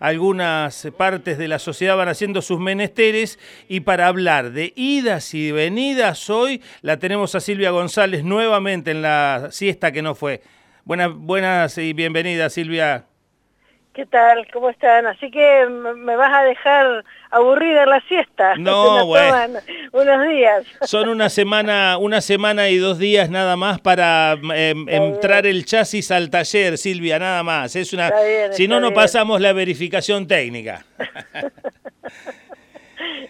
algunas partes de la sociedad van haciendo sus menesteres y para hablar de idas y venidas hoy la tenemos a Silvia González nuevamente en la siesta que no fue. Buenas, buenas y bienvenidas Silvia. ¿Qué tal? ¿Cómo están? Así que me vas a dejar aburrida la siesta. No, bueno. Unos días. Son una semana, una semana y dos días nada más para em, entrar el chasis al taller, Silvia, nada más. Es una, si no, no pasamos la verificación técnica.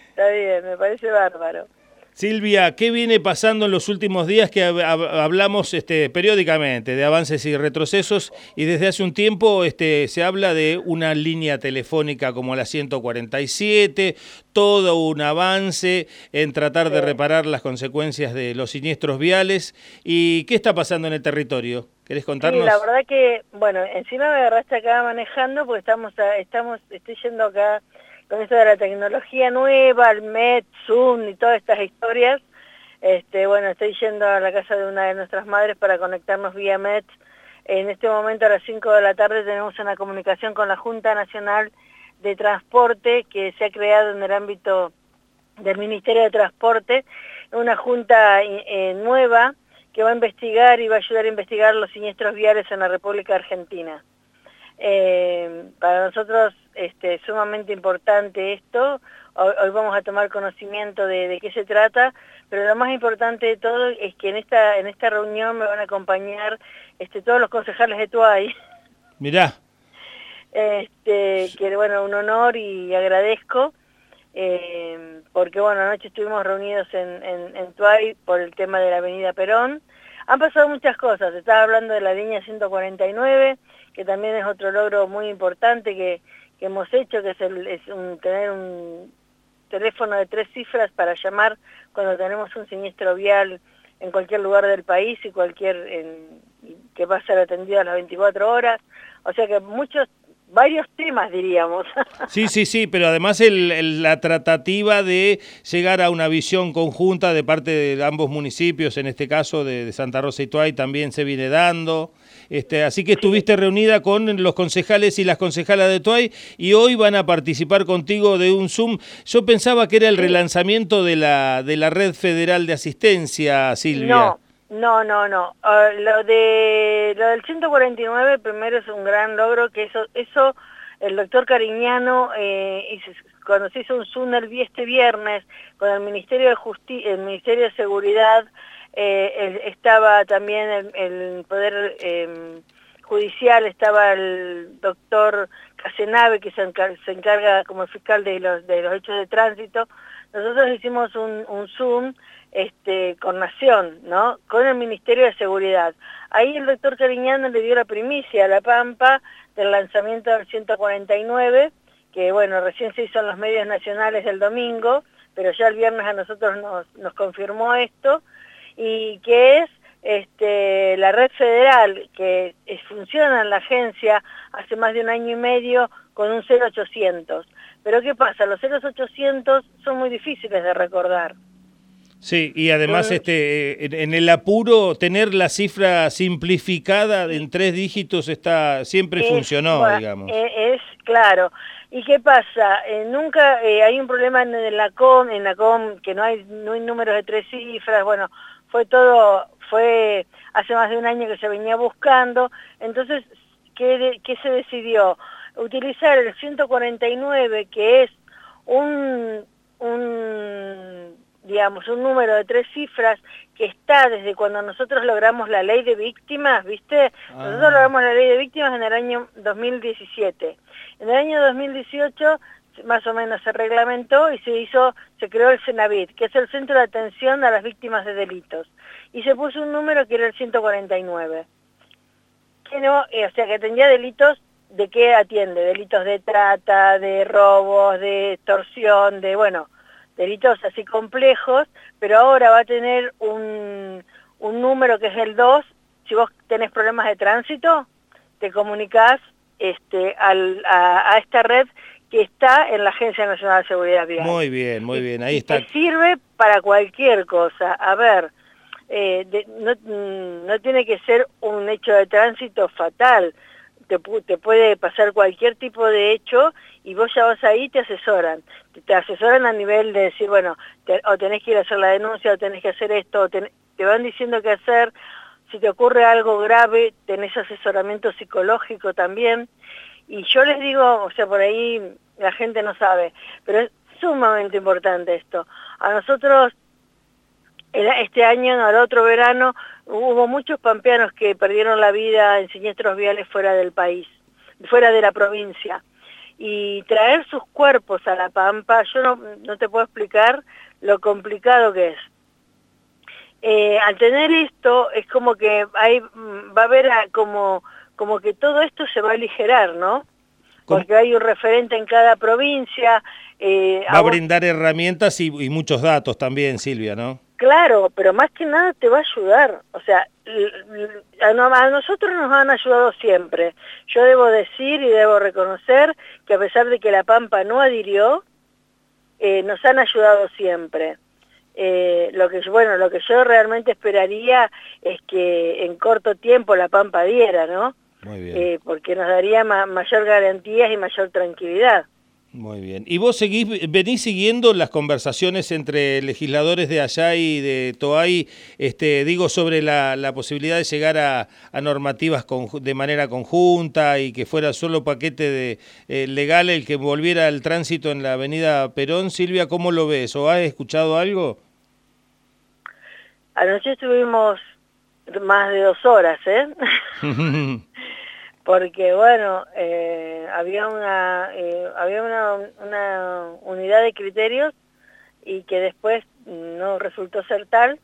está bien, me parece bárbaro. Silvia, ¿qué viene pasando en los últimos días que hablamos este, periódicamente de avances y retrocesos y desde hace un tiempo este, se habla de una línea telefónica como la 147, todo un avance en tratar de reparar las consecuencias de los siniestros viales y qué está pasando en el territorio? ¿Querés contarnos? Sí, la verdad que, bueno, encima me agarraste acá manejando porque estamos, estamos estoy yendo acá con esto de la tecnología nueva, el MET, Zoom y todas estas historias, este, bueno, estoy yendo a la casa de una de nuestras madres para conectarnos vía MET. En este momento a las 5 de la tarde tenemos una comunicación con la Junta Nacional de Transporte que se ha creado en el ámbito del Ministerio de Transporte, una junta eh, nueva que va a investigar y va a ayudar a investigar los siniestros viales en la República Argentina. Eh, para nosotros este, sumamente importante esto, hoy, vamos a tomar conocimiento de, qué se trata, pero lo más importante de todo es que en esta, en esta reunión me van a acompañar este, todos los concejales de Tuay. Mirá. Este, que bueno, un honor y agradezco, eh, porque bueno, anoche estuvimos reunidos en, en, en Tuay por el tema de la avenida Perón, han pasado muchas cosas, estaba hablando de la línea 149, que también es otro logro muy importante que, hemos hecho, que es, tener un teléfono de tres cifras para llamar cuando tenemos un siniestro vial en cualquier lugar del país y cualquier que va a ser atendido a las 24 horas. O sea que muchos varios temas, diríamos. Sí, sí, sí, pero además el, la tratativa de llegar a una visión conjunta de parte de ambos municipios, en este caso de, Santa Rosa y Tuay, también se viene dando. Este, así que estuviste reunida con los concejales y las concejalas de Tuay y hoy van a participar contigo de un Zoom. Yo pensaba que era el relanzamiento de la, de la red federal de asistencia, Silvia. No. No, no, no. Ah, lo de lo del 149 primero es un gran logro que eso eso el doctor Cariñano eh, cuando se hizo un Zoom este viernes con el Ministerio de Justicia, el Ministerio de Seguridad eh, estaba también el, poder em, judicial, estaba el doctor Casenave que se, encarga, como fiscal de los de los hechos de tránsito. Nosotros hicimos un, Zoom este, con Nación, ¿no? Con el Ministerio de Seguridad. Ahí el doctor Cariñano le dio la primicia a La Pampa del lanzamiento del 149, que bueno, recién se hizo en los medios nacionales el domingo, pero ya el viernes a nosotros nos, nos confirmó esto, y que es este, la red federal que funciona en la agencia hace más de un año y medio con un 0800. Pero ¿qué pasa? Los 0800 son muy difíciles de recordar. Sí, y además este en el apuro tener la cifra simplificada en tres dígitos está siempre funcionó, digamos. E, es, claro. ¿Y qué pasa? Eh, nunca eh, hay un problema en la com, en la com que no hay no hay números de tres cifras, bueno, fue todo fue hace más de un año que se venía buscando, entonces ¿qué, qué se decidió? Utilizar el 149 que es un un digamos, un número de tres cifras que está desde cuando nosotros logramos la ley de víctimas, ¿viste? Nosotros ah. logramos la ley de víctimas en el año 2017. En el año 2018 más o menos se reglamentó y se hizo, se creó el CENAVIT, que es el Centro de Atención a las Víctimas de Delitos. Y se puso un número que era el 149. Que no, eh, o sea, que atendía delitos de qué atiende, delitos de trata, de robos, de extorsión, de, bueno, delitos así complejos, pero ahora va a tener un, un número que es el 2, si vos tenés problemas de tránsito, te comunicás este, al, a, esta red que está en la Agencia Nacional de Seguridad Vial. Muy bien, muy bien, ahí está. Que sirve para cualquier cosa. A ver, eh, no, mm, no tiene que ser un hecho de tránsito fatal. Te, te, puede pasar cualquier tipo de hecho y vos ya vas ahí y te asesoran. Te, asesoran a nivel de decir, bueno, o tenés que ir a hacer la denuncia, o tenés que hacer esto, o te van diciendo qué hacer. Si te ocurre algo grave, tenés asesoramiento psicológico también. Y yo les digo, o sea, por ahí la gente no sabe, pero es sumamente importante esto. A nosotros, este año, al otro verano, hubo muchos pampeanos que perdieron la vida en siniestros viales fuera del país, fuera de la provincia. Y traer sus cuerpos a la Pampa, yo no, no te puedo explicar lo complicado que es. Eh, al tener esto, es como que hay, va a haber como, como que todo esto se va a aligerar, ¿no? Porque hay un referente en cada provincia. Eh, va a, brindar herramientas y, y muchos datos también, Silvia, ¿no? Claro, pero más que nada te va a ayudar. O sea, a nosotros nos han ayudado siempre. Yo debo decir y debo reconocer que a pesar de que la Pampa no adhirió, eh, nos han ayudado siempre. Eh, lo que bueno, lo que yo realmente esperaría es que en corto tiempo la Pampa diera, ¿no? Muy bien. Eh, porque nos daría mayor garantías y mayor tranquilidad. Muy bien. ¿Y vos seguís, venís siguiendo las conversaciones entre legisladores de allá y de Toay, este, digo, sobre la, posibilidad de llegar a, normativas de manera conjunta y que fuera solo paquete de, eh, legal el que volviera al tránsito en la avenida Perón? Silvia, ¿cómo lo ves? ¿O has escuchado algo? Anoche estuvimos más de dos horas, ¿eh? porque bueno, eh, había, una, eh, había una, una, unidad de criterios y que después no resultó ser tal,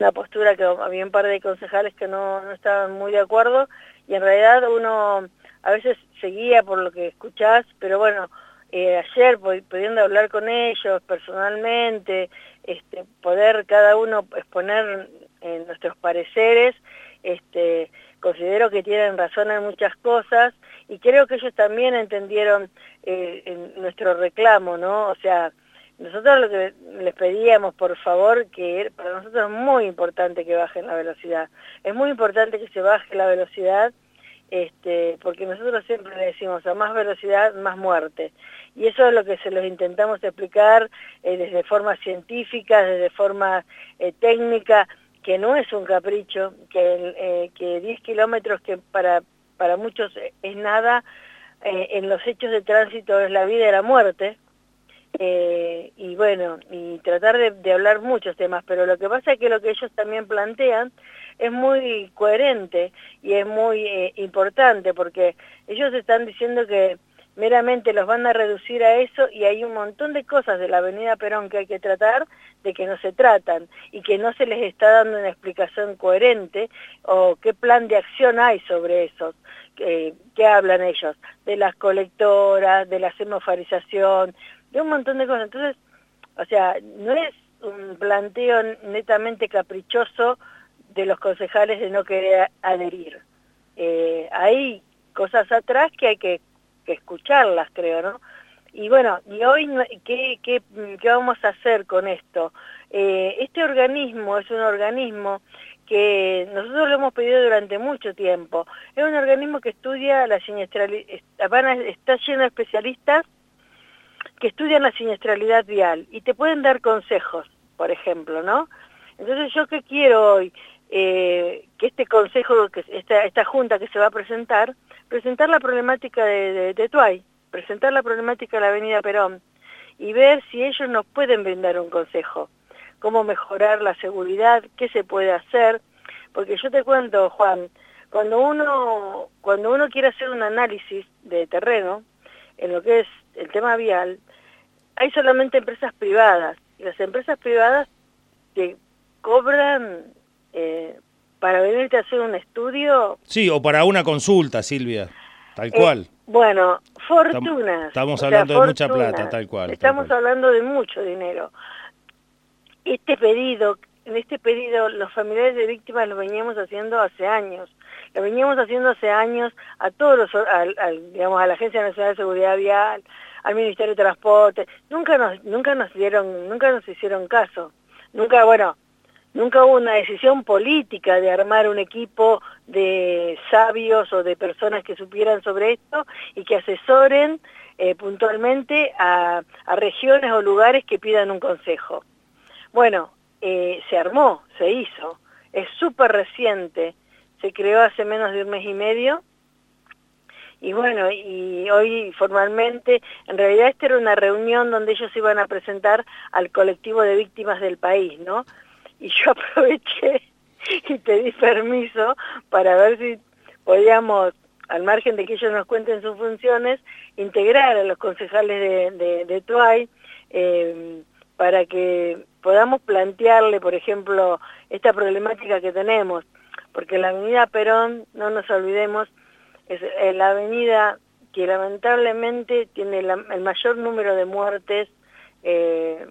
una postura que había un par de concejales que no, no estaban muy de acuerdo y en realidad uno a veces seguía por lo que escuchás, pero bueno, eh, ayer pudiendo hablar con ellos personalmente, este, poder cada uno exponer en nuestros pareceres, este, considero que tienen razón en muchas cosas y creo que ellos también entendieron eh, nuestro reclamo, ¿no? O sea, nosotros lo que les pedíamos, por favor, que para nosotros es muy importante que bajen la velocidad. Es muy importante que se baje la velocidad, este, porque nosotros siempre le decimos, a más velocidad, más muerte. Y eso es lo que se los intentamos explicar eh, desde forma científica, desde forma eh, técnica, que no es un capricho, que, eh, que 10 kilómetros que para, para muchos es nada, eh, en los hechos de tránsito es la vida y la muerte, eh, y bueno, y tratar de, de, hablar muchos temas, pero lo que pasa es que lo que ellos también plantean es muy coherente y es muy eh, importante, porque ellos están diciendo que meramente los van a reducir a eso y hay un montón de cosas de la avenida Perón que hay que tratar de que no se tratan y que no se les está dando una explicación coherente o qué plan de acción hay sobre eso. ¿Qué, hablan ellos? De las colectoras, de la semaforización, de un montón de cosas. Entonces, o sea, no es un planteo netamente caprichoso de los concejales de no querer adherir. Eh, hay cosas atrás que hay que que escucharlas, creo, ¿no? Y bueno, ¿y hoy qué, qué, qué vamos a hacer con esto? Eh, este organismo es un organismo que nosotros lo hemos pedido durante mucho tiempo. Es un organismo que estudia la siniestralidad, está lleno de especialistas que estudian la siniestralidad vial y te pueden dar consejos, por ejemplo, ¿no? Entonces yo qué quiero hoy, eh, que este consejo, que esta, esta junta que se va a presentar, presentar la problemática de, de, Tuay, presentar la problemática de la avenida Perón y ver si ellos nos pueden brindar un consejo, cómo mejorar la seguridad, qué se puede hacer, porque yo te cuento, Juan, cuando uno, cuando uno quiere hacer un análisis de terreno, en lo que es el tema vial, hay solamente empresas privadas, y las empresas privadas que cobran eh, para venirte a hacer un estudio. Sí, o para una consulta, Silvia, tal eh, cual. bueno, fortunas. Estamos hablando de mucha plata, tal cual. Estamos hablando de mucho dinero. Este pedido, en este pedido los familiares de víctimas lo veníamos haciendo hace años. Lo veníamos haciendo hace años a todos los, digamos, a la Agencia Nacional de Seguridad Vial, al Ministerio de Transporte. Nunca nos, nunca nos dieron, nunca nos hicieron caso. Nunca, bueno, nunca hubo una decisión política de armar un equipo de sabios o de personas que supieran sobre esto y que asesoren eh, puntualmente a, regiones o lugares que pidan un consejo. Bueno, eh, se armó, se hizo, es súper reciente, se creó hace menos de un mes y medio, y bueno, y hoy formalmente, en realidad esta era una reunión donde ellos iban a presentar al colectivo de víctimas del país, ¿no? Y yo aproveché y pedí permiso para ver si podíamos al margen de que ellos nos cuenten sus funciones, integrar a los concejales de, de, Tuay eh, para que podamos plantearle, por ejemplo, esta problemática que tenemos, porque la avenida Perón, no nos olvidemos, es eh, la avenida que lamentablemente tiene el mayor número de muertes eh,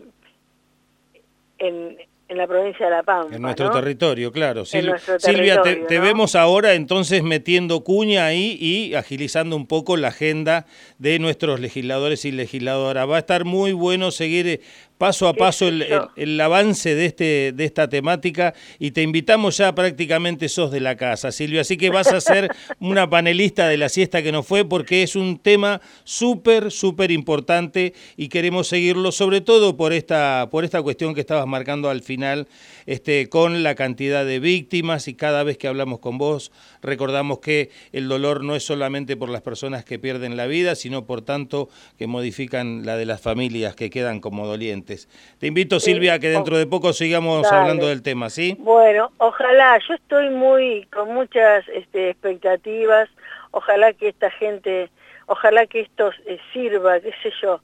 en, en la provincia de La Pampa. En nuestro territorio, claro. Silvia, te, vemos ahora entonces metiendo cuña ahí y agilizando un poco la agenda de nuestros legisladores y legisladoras. Va a estar muy bueno seguir eh, paso a paso el, avance de, este, de esta temática y te invitamos ya prácticamente sos de la casa, Silvia, así que vas a ser una panelista de la siesta que nos fue porque es un tema súper, súper importante y queremos seguirlo sobre todo por esta, por esta cuestión que estabas marcando al final este, con la cantidad de víctimas y cada vez que hablamos con vos recordamos que el dolor no es solamente por las personas que pierden la vida, sino por tanto que modifican la de las familias que quedan como dolientes. Te invito, Silvia, a que dentro de poco sigamos hablando del tema, ¿sí? Bueno, ojalá, yo estoy muy con muchas este, expectativas, ojalá que esta gente, ojalá que esto eh, sirva, qué sé yo,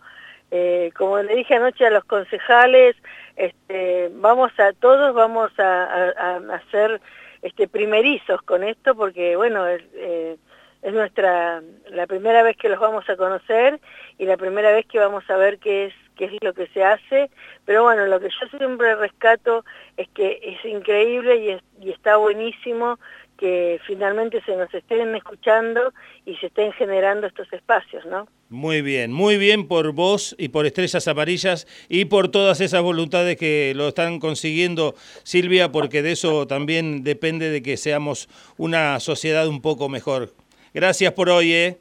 eh, como le dije anoche a los concejales, este, vamos a todos, vamos a, hacer este, primerizos con esto, porque bueno, es, eh, es nuestra, la primera vez que los vamos a conocer y la primera vez que vamos a ver qué es qué es lo que se hace, pero bueno, lo que yo siempre rescato es que es increíble y, está buenísimo que finalmente se nos estén escuchando y se estén generando estos espacios, ¿no? Muy bien, muy bien por vos y por Estrellas Amarillas y por todas esas voluntades que lo están consiguiendo, Silvia, porque de eso también depende de que seamos una sociedad un poco mejor. Gracias por hoy, ¿eh?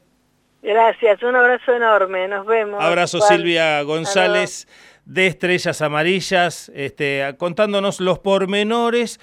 Gracias, un abrazo enorme, nos vemos. Abrazo Silvia González de Estrellas Amarillas, este, contándonos los pormenores